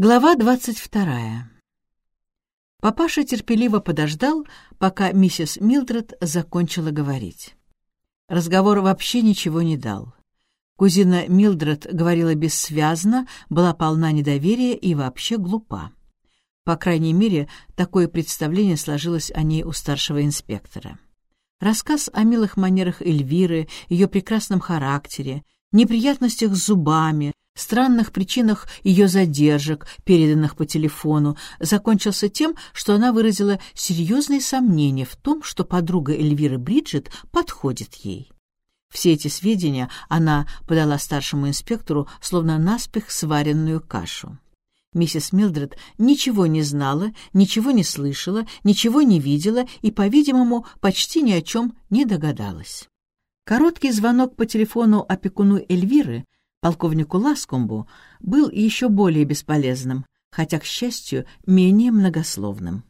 Глава двадцать вторая. Папаша терпеливо подождал, пока миссис Милдред закончила говорить. Разговор вообще ничего не дал. Кузина Милдред говорила бессвязно, была полна недоверия и вообще глупа. По крайней мере, такое представление сложилось о ней у старшего инспектора. Рассказ о милых манерах Эльвиры, ее прекрасном характере, неприятностях с зубами, странных причинах ее задержек, переданных по телефону, закончился тем, что она выразила серьезные сомнения в том, что подруга Эльвиры Бриджит подходит ей. Все эти сведения она подала старшему инспектору, словно наспех сваренную кашу. Миссис Милдред ничего не знала, ничего не слышала, ничего не видела и, по-видимому, почти ни о чем не догадалась. Короткий звонок по телефону опекуну Эльвиры полковнику Ласкомбу был еще более бесполезным, хотя, к счастью, менее многословным.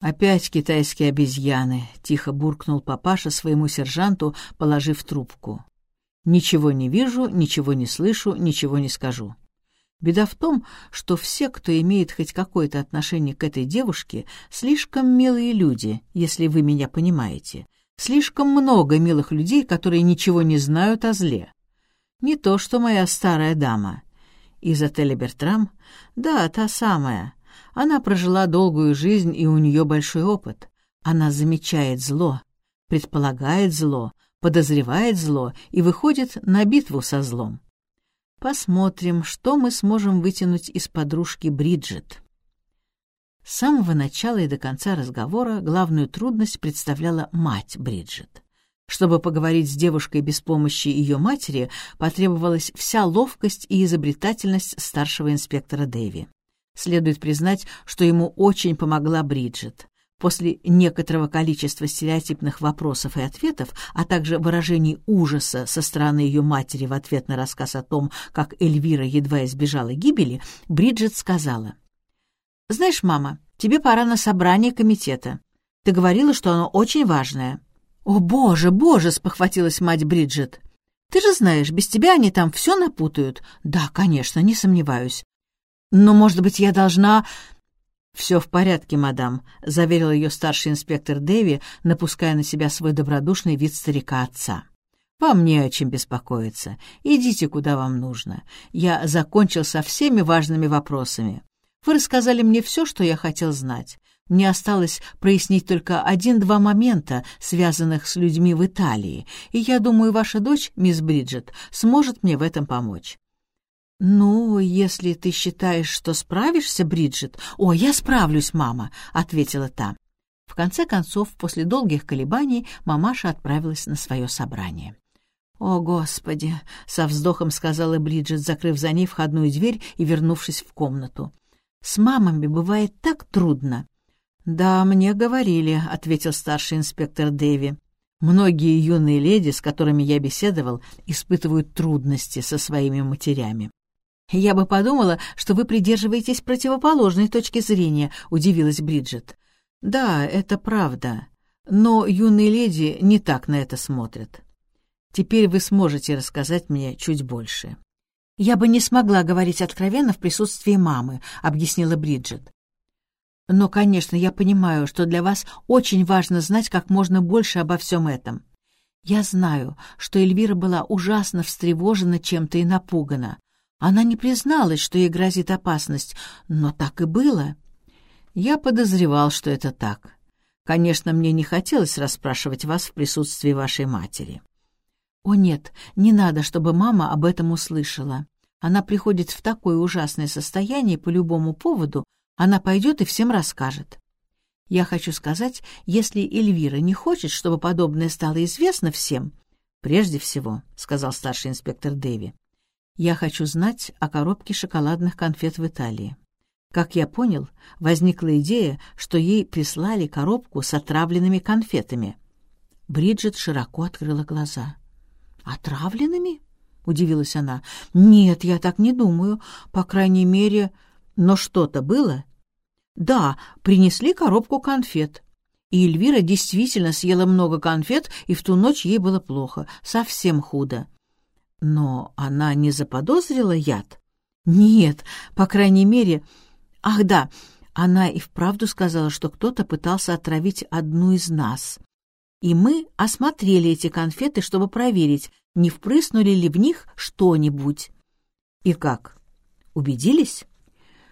«Опять китайские обезьяны», — тихо буркнул папаша своему сержанту, положив трубку. «Ничего не вижу, ничего не слышу, ничего не скажу». Беда в том, что все, кто имеет хоть какое-то отношение к этой девушке, слишком милые люди, если вы меня понимаете. Слишком много милых людей, которые ничего не знают о зле. Не то, что моя старая дама. Из отеля «Бертрам»? Да, та самая. Она прожила долгую жизнь, и у нее большой опыт. Она замечает зло, предполагает зло, подозревает зло и выходит на битву со злом. Посмотрим, что мы сможем вытянуть из подружки Бриджит. С самого начала и до конца разговора главную трудность представляла мать Бриджит. Чтобы поговорить с девушкой без помощи ее матери, потребовалась вся ловкость и изобретательность старшего инспектора Дэви. Следует признать, что ему очень помогла Бриджит. После некоторого количества стереотипных вопросов и ответов, а также выражений ужаса со стороны ее матери в ответ на рассказ о том, как Эльвира едва избежала гибели, Бриджит сказала, «Знаешь, мама, тебе пора на собрание комитета. Ты говорила, что оно очень важное. «О, боже, боже!» — спохватилась мать Бриджит. «Ты же знаешь, без тебя они там все напутают». «Да, конечно, не сомневаюсь. Но, может быть, я должна...» «Все в порядке, мадам», — заверил ее старший инспектор Дэви, напуская на себя свой добродушный вид старика-отца. «Вам не о чем беспокоиться. Идите, куда вам нужно. Я закончил со всеми важными вопросами. Вы рассказали мне все, что я хотел знать. Мне осталось прояснить только один-два момента, связанных с людьми в Италии, и я думаю, ваша дочь, мисс Бриджит, сможет мне в этом помочь». «Ну, если ты считаешь, что справишься, Бриджит...» «О, я справлюсь, мама», — ответила та. В конце концов, после долгих колебаний, мамаша отправилась на свое собрание. «О, Господи!» — со вздохом сказала Бриджит, закрыв за ней входную дверь и вернувшись в комнату. «С мамами бывает так трудно. «Да, мне говорили», — ответил старший инспектор Дэви. «Многие юные леди, с которыми я беседовал, испытывают трудности со своими матерями». «Я бы подумала, что вы придерживаетесь противоположной точки зрения», — удивилась Бриджит. «Да, это правда. Но юные леди не так на это смотрят. Теперь вы сможете рассказать мне чуть больше». «Я бы не смогла говорить откровенно в присутствии мамы», — объяснила Бриджит. Но, конечно, я понимаю, что для вас очень важно знать как можно больше обо всем этом. Я знаю, что Эльвира была ужасно встревожена чем-то и напугана. Она не призналась, что ей грозит опасность, но так и было. Я подозревал, что это так. Конечно, мне не хотелось расспрашивать вас в присутствии вашей матери. О нет, не надо, чтобы мама об этом услышала. Она приходит в такое ужасное состояние по любому поводу, она пойдет и всем расскажет. Я хочу сказать, если Эльвира не хочет, чтобы подобное стало известно всем, прежде всего, — сказал старший инспектор Дэви, — я хочу знать о коробке шоколадных конфет в Италии. Как я понял, возникла идея, что ей прислали коробку с отравленными конфетами. Бриджит широко открыла глаза. «Отравленными?» — удивилась она. «Нет, я так не думаю. По крайней мере, но что-то было? Да, принесли коробку конфет. И Эльвира действительно съела много конфет, и в ту ночь ей было плохо, совсем худо. Но она не заподозрила яд. Нет, по крайней мере... Ах да, она и вправду сказала, что кто-то пытался отравить одну из нас. И мы осмотрели эти конфеты, чтобы проверить, не впрыснули ли в них что-нибудь. И как? Убедились?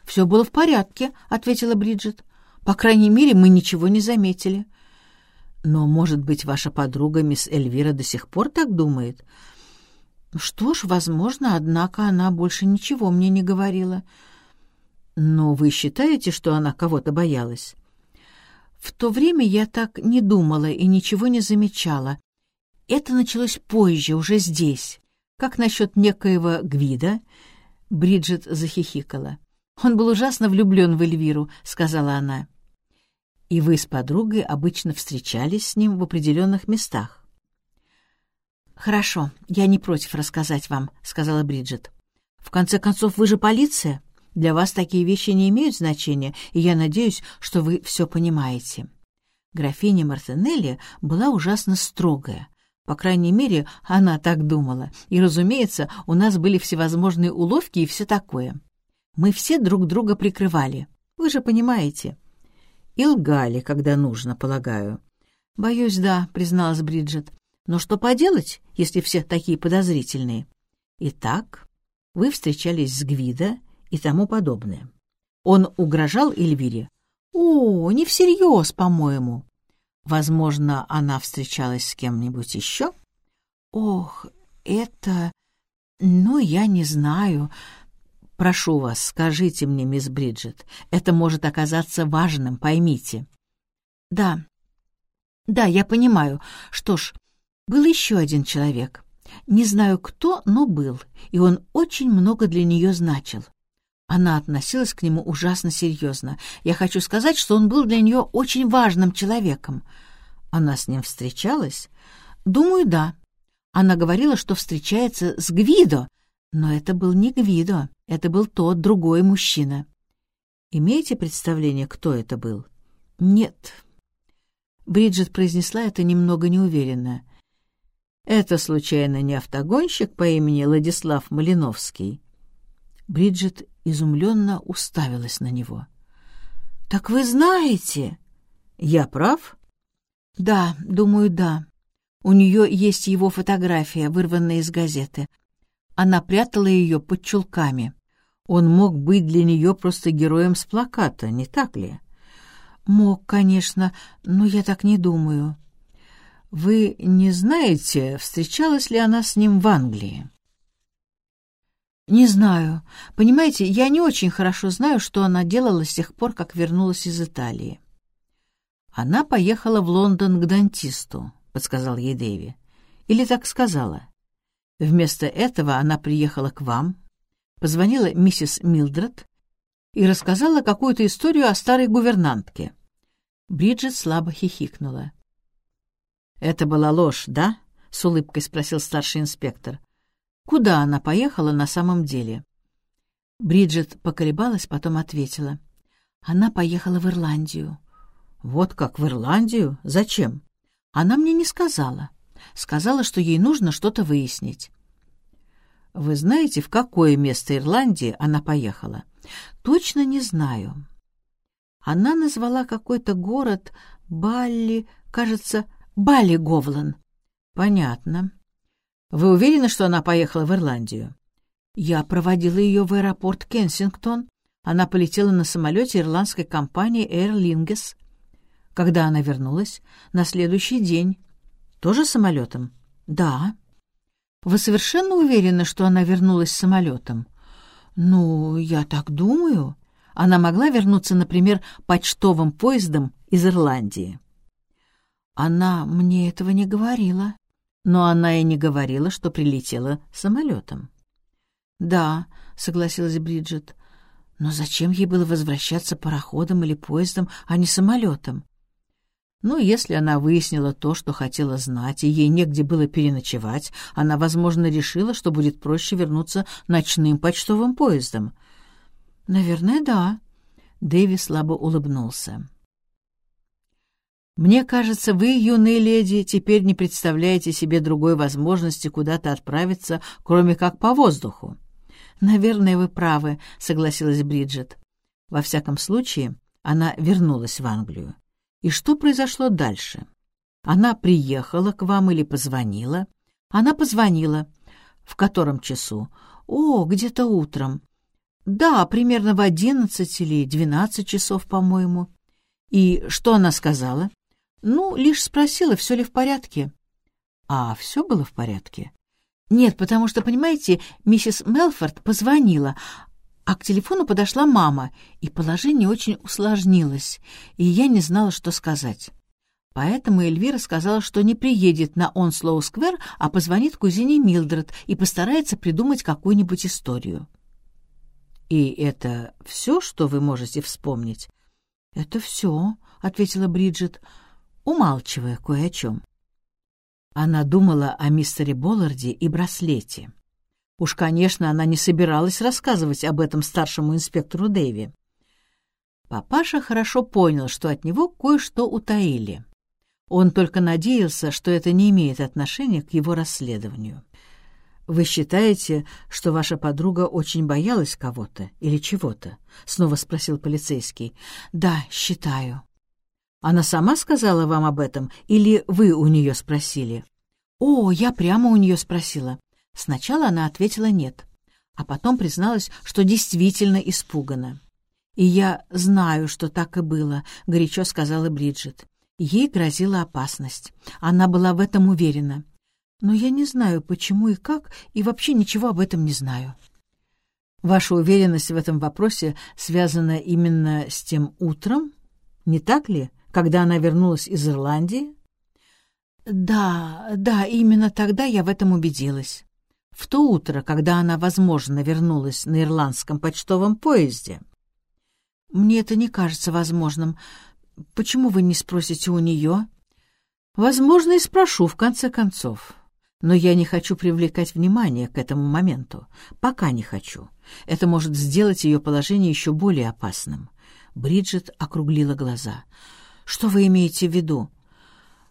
«Все было в порядке», — ответила Бриджит. «По крайней мере, мы ничего не заметили». «Но, может быть, ваша подруга, мисс Эльвира, до сих пор так думает?» «Что ж, возможно, однако она больше ничего мне не говорила». «Но вы считаете, что она кого-то боялась?» «В то время я так не думала и ничего не замечала. Это началось позже, уже здесь. Как насчет некоего Гвида?» Бриджит захихикала. «Он был ужасно влюблен в Эльвиру», — сказала она. «И вы с подругой обычно встречались с ним в определенных местах?» «Хорошо, я не против рассказать вам», — сказала Бриджит. «В конце концов, вы же полиция. Для вас такие вещи не имеют значения, и я надеюсь, что вы все понимаете». Графиня Мартинелли была ужасно строгая. По крайней мере, она так думала. И, разумеется, у нас были всевозможные уловки и все такое. Мы все друг друга прикрывали. Вы же понимаете. И лгали, когда нужно, полагаю. Боюсь, да, призналась Бриджит. Но что поделать, если все такие подозрительные? Итак, вы встречались с Гвида и тому подобное. Он угрожал Эльвире? О, не всерьез, по-моему. Возможно, она встречалась с кем-нибудь еще? Ох, это... Ну, я не знаю. Прошу вас, скажите мне, мисс Бриджит, это может оказаться важным, поймите. Да, да, я понимаю. Что ж, был еще один человек. Не знаю кто, но был, и он очень много для нее значил. Она относилась к нему ужасно серьезно. Я хочу сказать, что он был для нее очень важным человеком. Она с ним встречалась? Думаю, да. Она говорила, что встречается с Гвидо, но это был не Гвидо, это был тот другой мужчина. Имеете представление, кто это был? Нет. Бриджит произнесла это немного неуверенно. Это, случайно, не автогонщик по имени Владислав Малиновский? Бриджит изумленно уставилась на него. «Так вы знаете?» «Я прав?» «Да, думаю, да. У нее есть его фотография, вырванная из газеты. Она прятала ее под чулками. Он мог быть для нее просто героем с плаката, не так ли?» «Мог, конечно, но я так не думаю». «Вы не знаете, встречалась ли она с ним в Англии?» «Не знаю. Понимаете, я не очень хорошо знаю, что она делала с тех пор, как вернулась из Италии». «Она поехала в Лондон к дантисту», — подсказал ей Дэви. «Или так сказала. Вместо этого она приехала к вам, позвонила миссис Милдред и рассказала какую-то историю о старой гувернантке». Бриджит слабо хихикнула. «Это была ложь, да?» — с улыбкой спросил старший инспектор. Куда она поехала на самом деле? Бриджит поколебалась, потом ответила. Она поехала в Ирландию. Вот как в Ирландию? Зачем? Она мне не сказала. Сказала, что ей нужно что-то выяснить. Вы знаете, в какое место Ирландии она поехала? Точно не знаю. Она назвала какой-то город Балли, кажется, Балли Говлан. Понятно. Вы уверены, что она поехала в Ирландию? Я проводила ее в аэропорт Кенсингтон. Она полетела на самолете ирландской компании Air Lingus. Когда она вернулась? На следующий день. Тоже самолетом? Да. Вы совершенно уверены, что она вернулась самолетом? Ну, я так думаю. Она могла вернуться, например, почтовым поездом из Ирландии. Она мне этого не говорила. Но она и не говорила, что прилетела самолетом. «Да», — согласилась Бриджит, — «но зачем ей было возвращаться пароходом или поездом, а не самолетом?» Ну, если она выяснила то, что хотела знать, и ей негде было переночевать, она, возможно, решила, что будет проще вернуться ночным почтовым поездом. «Наверное, да», — Дэви слабо улыбнулся. Мне кажется, вы, юные леди, теперь не представляете себе другой возможности куда-то отправиться, кроме как по воздуху. «Наверное, вы правы», — согласилась Бриджит. Во всяком случае, она вернулась в Англию. И что произошло дальше? Она приехала к вам или позвонила? Она позвонила. В котором часу? О, где-то утром. Да, примерно в одиннадцать или двенадцать часов, по-моему. И что она сказала? Ну, лишь спросила, все ли в порядке. А все было в порядке? Нет, потому что, понимаете, миссис Мелфорд позвонила, а к телефону подошла мама, и положение очень усложнилось, и я не знала, что сказать. Поэтому Эльвира сказала, что не приедет на Онслоу-сквер, а позвонит кузине Милдред и постарается придумать какую-нибудь историю. «И это все, что вы можете вспомнить?» «Это все», — ответила Бриджит, умалчивая кое о чем. Она думала о мистере Болларде и браслете. Уж, конечно, она не собиралась рассказывать об этом старшему инспектору Дэви. Папаша хорошо понял, что от него кое-что утаили. Он только надеялся, что это не имеет отношения к его расследованию. «Вы считаете, что ваша подруга очень боялась кого-то или чего-то?» — снова спросил полицейский. «Да, считаю». «Она сама сказала вам об этом или вы у нее спросили?» «О, я прямо у нее спросила. Сначала она ответила «нет», а потом призналась, что действительно испугана. «И я знаю, что так и было», — горячо сказала Бриджит. Ей грозила опасность. Она была в этом уверена. Но я не знаю, почему и как, и вообще ничего об этом не знаю. Ваша уверенность в этом вопросе связана именно с тем утром, не так ли, когда она вернулась из Ирландии? Да, да, именно тогда я в этом убедилась. В то утро, когда она, возможно, вернулась на ирландском почтовом поезде. Мне это не кажется возможным, Почему вы не спросите у нее? Возможно, и спрошу, в конце концов. Но я не хочу привлекать внимание к этому моменту. Пока не хочу. Это может сделать ее положение еще более опасным. Бриджит округлила глаза. «Что вы имеете в виду?»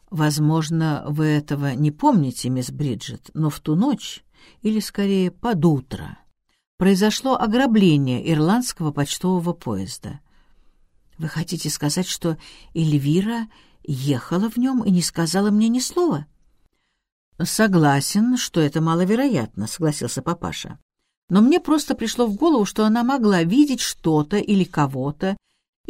«Возможно, вы этого не помните, мисс Бриджит, но в ту ночь, или скорее под утро, произошло ограбление ирландского почтового поезда. Вы хотите сказать, что Эльвира ехала в нем и не сказала мне ни слова? Согласен, что это маловероятно, согласился папаша. Но мне просто пришло в голову, что она могла видеть что-то или кого-то,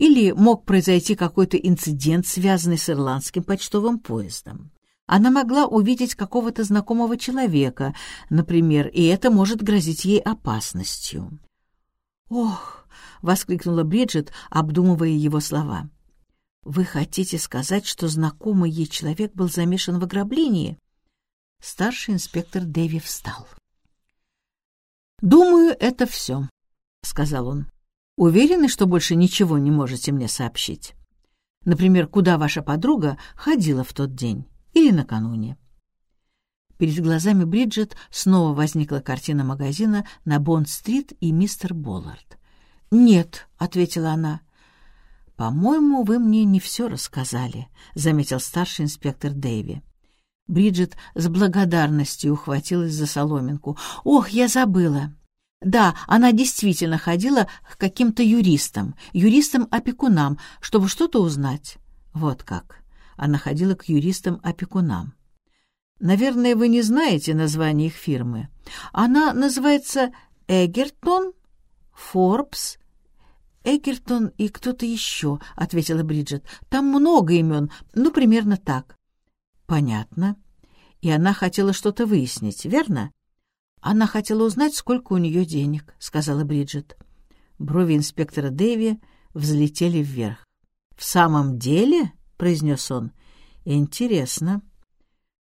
или мог произойти какой-то инцидент, связанный с ирландским почтовым поездом. Она могла увидеть какого-то знакомого человека, например, и это может грозить ей опасностью. Ох, — воскликнула Бриджит, обдумывая его слова. «Вы хотите сказать, что знакомый ей человек был замешан в ограблении?» Старший инспектор Дэви встал. «Думаю, это все», — сказал он. «Уверены, что больше ничего не можете мне сообщить? Например, куда ваша подруга ходила в тот день или накануне?» Перед глазами Бриджит снова возникла картина магазина на Бонд-стрит и мистер Боллард. «Нет», — ответила она. «По-моему, вы мне не все рассказали», — заметил старший инспектор Дэйви. Бриджит с благодарностью ухватилась за соломинку. «Ох, я забыла!» Да, она действительно ходила к каким-то юристам, юристам-опекунам, чтобы что-то узнать. Вот как. Она ходила к юристам-опекунам. Наверное, вы не знаете название их фирмы. Она называется Эгертон, Форбс «Эгертон и кто-то еще», — ответила Бриджит. «Там много имен, ну, примерно так». «Понятно. И она хотела что-то выяснить, верно?» «Она хотела узнать, сколько у нее денег», — сказала Бриджит. Брови инспектора Дэви взлетели вверх. «В самом деле?» — произнес он. «Интересно.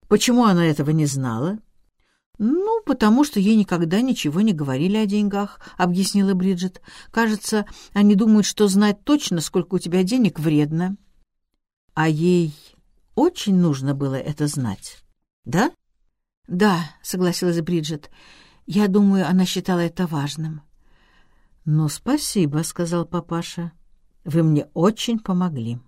Почему она этого не знала?» «Ну, потому что ей никогда ничего не говорили о деньгах», — объяснила Бриджит. «Кажется, они думают, что знать точно, сколько у тебя денег, вредно». «А ей очень нужно было это знать, да?» «Да», — согласилась Бриджит. «Я думаю, она считала это важным». «Ну, спасибо», — сказал папаша. «Вы мне очень помогли».